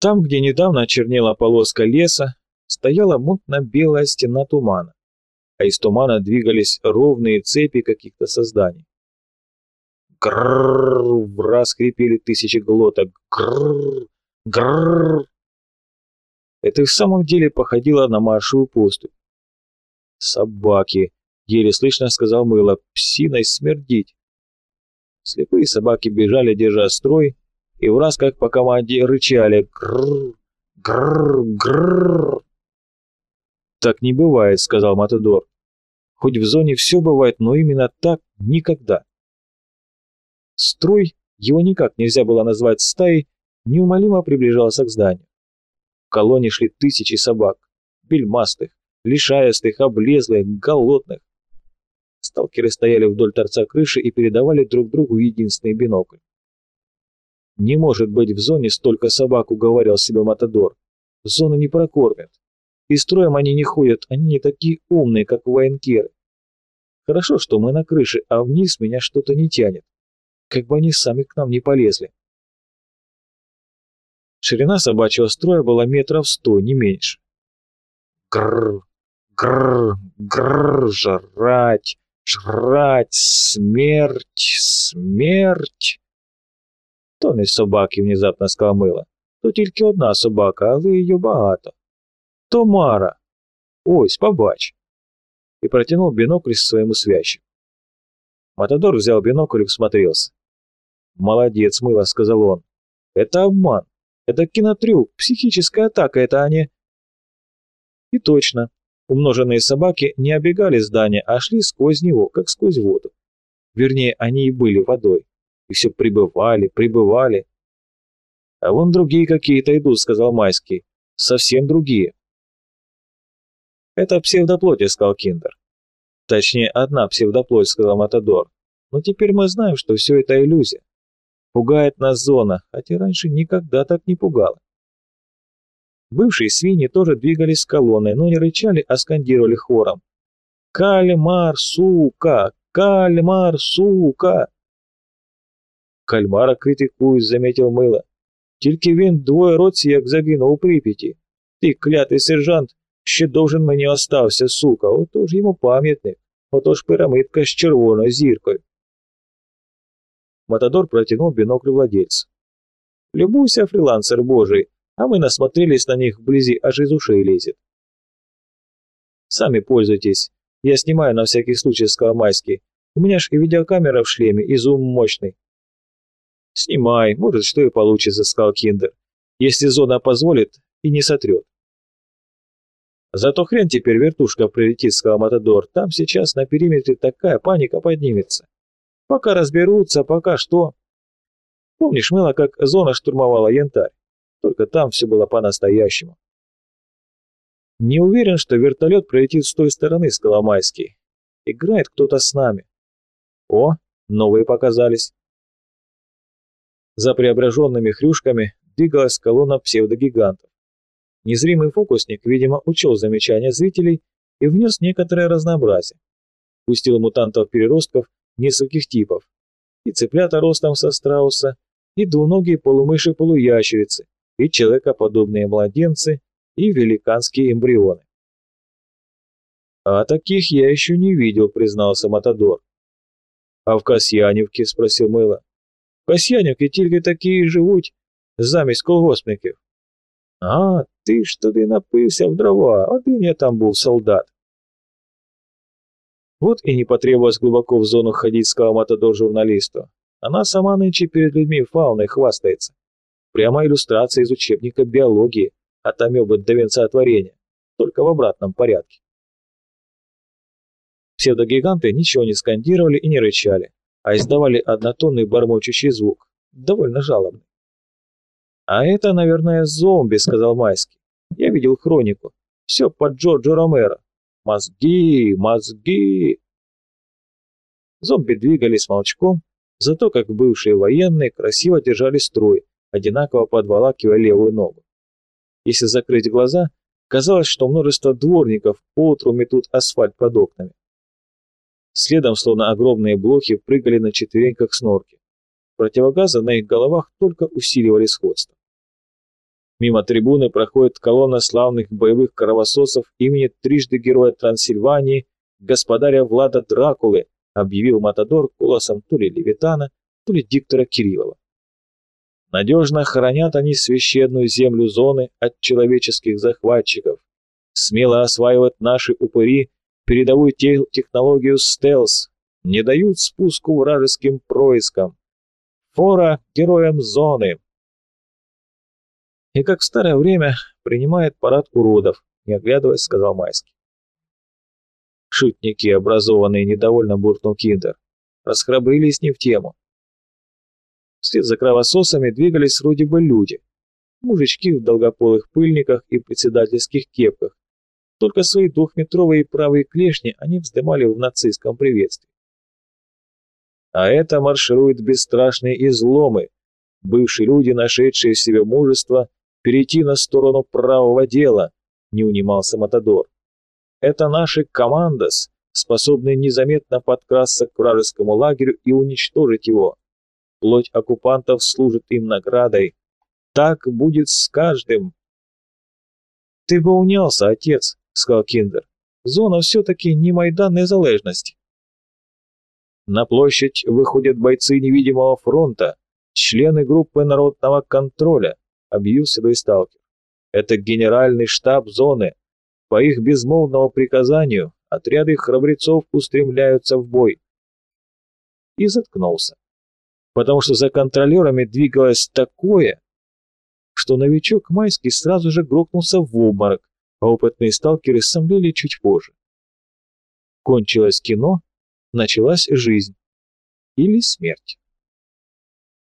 Там, где недавно чернела полоска леса, стояла мутно-белая стена тумана, а из тумана двигались ровные цепи каких-то созданий. Грррр, в раз скрипели тысячи глоток. Грррр, грррр. Это в самом деле походило на маршевую поступь. «Собаки!» — еле слышно сказал Мыло. «Псиной смердить!» Слепые собаки бежали, держа строй, и в раз как по команде рычали «Грррр! Грррр! Грррр!» «Так не бывает», — сказал Матадор. «Хоть в зоне все бывает, но именно так никогда». Строй, его никак нельзя было назвать стаей, неумолимо приближался к зданию. В колонне шли тысячи собак, бельмастых, лишаястых, облезлых, голодных. Сталкеры стояли вдоль торца крыши и передавали друг другу единственный бинокль. «Не может быть в зоне столько собак», — уговаривал себе Матадор. «Зону не прокормят. И строем они не ходят, они не такие умные, как военкеры. Хорошо, что мы на крыше, а вниз меня что-то не тянет как бы они сами к нам не полезли. Ширина собачьего строя была метров сто, не меньше. Гррр, гррр, гррр, жрать, жрать, смерть, смерть. То не собаки внезапно сказала То тільки одна собака, але її багато. То Мара. Ось, побач. И протянул бинокль своему священнику. Матадор взял бинокль и всмотрелся. «Молодец, мыло», — сказал он. «Это обман. Это кинотрюк, психическая атака, это они...» И точно. Умноженные собаки не обегали здание, а шли сквозь него, как сквозь воду. Вернее, они и были водой. И все прибывали, прибывали. «А вон другие какие-то идут», — сказал Майский. «Совсем другие». «Это псевдоплоть», — сказал Киндер. «Точнее, одна псевдоплоть», — сказал Матадор. «Но теперь мы знаем, что все это иллюзия. Пугает нас зона, хотя раньше никогда так не пугала. Бывшие свиньи тоже двигались с колонной, но не рычали, а скандировали хором. «Кальмар, сука! Кальмар, сука!» «Кальмара критикують», — заметил Мыло. «Тільки він двоє році як загинув у Прип'яті. Ти, клятий сержант, ще довжен мені остався, сука, отож йому пам'ятник, отож пирамидка з червоною зіркою. Матадор протянул бинокль владельцу. «Любуйся, фрилансер божий, а мы насмотрелись на них вблизи, аж из ушей лезет». «Сами пользуйтесь. Я снимаю на всякий случай с Коломайски. У меня ж и видеокамера в шлеме, и зум мощный». «Снимай, может, что и получится», — сказал Киндер. «Если зона позволит и не сотрет». «Зато хрен теперь вертушка прилетит», — сказал Матадор. «Там сейчас на периметре такая паника поднимется». Пока разберутся, пока что. Помнишь, мыло, как зона штурмовала янтарь? Только там все было по-настоящему. Не уверен, что вертолет пролетит с той стороны, сказал Майский. Играет кто-то с нами. О, новые показались. За преображенными хрюшками двигалась колонна псевдогигантов. Незримый фокусник, видимо, учел замечания зрителей и внес некоторое разнообразие. Пустил мутантов-переростков нескольких типов. И цыплята ростом со страуса, и двуногие полумыши-полуящерицы, и человекоподобные младенцы, и великанские эмбрионы. «А таких я еще не видел», — признался Матадор. «А в Касьянівці?» — спросил Мила. «В Касьянівці тільки такі живуть, замість колгоспників». «А, ти ж туди напився в дрова, один я там був солдат». Вот и не потребовалось глубоко в зону ходить, сказал Матадор журналисту. Она сама нынче перед людьми фауной хвастается. Прямо иллюстрация из учебника биологии от амебы до венца творения, только в обратном порядке. Псевдогиганты ничего не скандировали и не рычали, а издавали однотонный бормочущий звук, довольно жалобный. «А это, наверное, зомби», — сказал Майский. «Я видел хронику. Все под Джорджо Ромеро. Мозги, мозги!» Зомби двигались молчком, зато как бывшие военные красиво держали строй, одинаково подволакивая левую ногу. Если закрыть глаза, казалось, что множество дворников поутру метут асфальт под окнами. Следом, словно огромные блохи, прыгали на четвереньках снорки. Противогазы на их головах только усиливали сходство. Мимо трибуны проходит колонна славных боевых кровососов имени трижды героя Трансильвании, господаря Влада Дракулы, объявил Матадор голосом то ли Левитана, то ли диктора Кириллова. Надежно хранят они священную землю зоны от человеческих захватчиков, смело осваивают наши упыри передовую технологию стелс, не дают спуску вражеским проискам. Фора героям зоны. И как в старое время принимает парад уродов, не оглядываясь, сказал Майский. Шутники, образованные, недовольно буркнул Киндер. Расхрабрились не в тему. Вслед за кровососами двигались вроде бы люди. Мужички в долгополых пыльниках и председательских кепках. Только свои двухметровые правые клешни они вздымали в нацистском приветствии. А это маршируют бесстрашные изломы, бывшие люди, нашедшие в себе мужество перейти на сторону правого дела, не унимался Матадор. Это наши командос, способные незаметно подкрасться к вражескому лагерю и уничтожить его. Плоть оккупантов служит им наградой. Так будет с каждым. «Ты бы унялся, отец», — сказал Киндер. «Зона все-таки не Майдан Незалежности». На площадь выходят бойцы невидимого фронта, члены группы народного контроля, объявил седой. Это генеральный штаб зоны. По их безмолвному приказанию отряды храбрецов устремляются в бой. И заткнулся, потому что за контролерами двигалось такое, что новичок Майский сразу же грохнулся в обморок, а опытные сталкеры сомлели чуть позже. Кончилось кино, началась жизнь или смерть.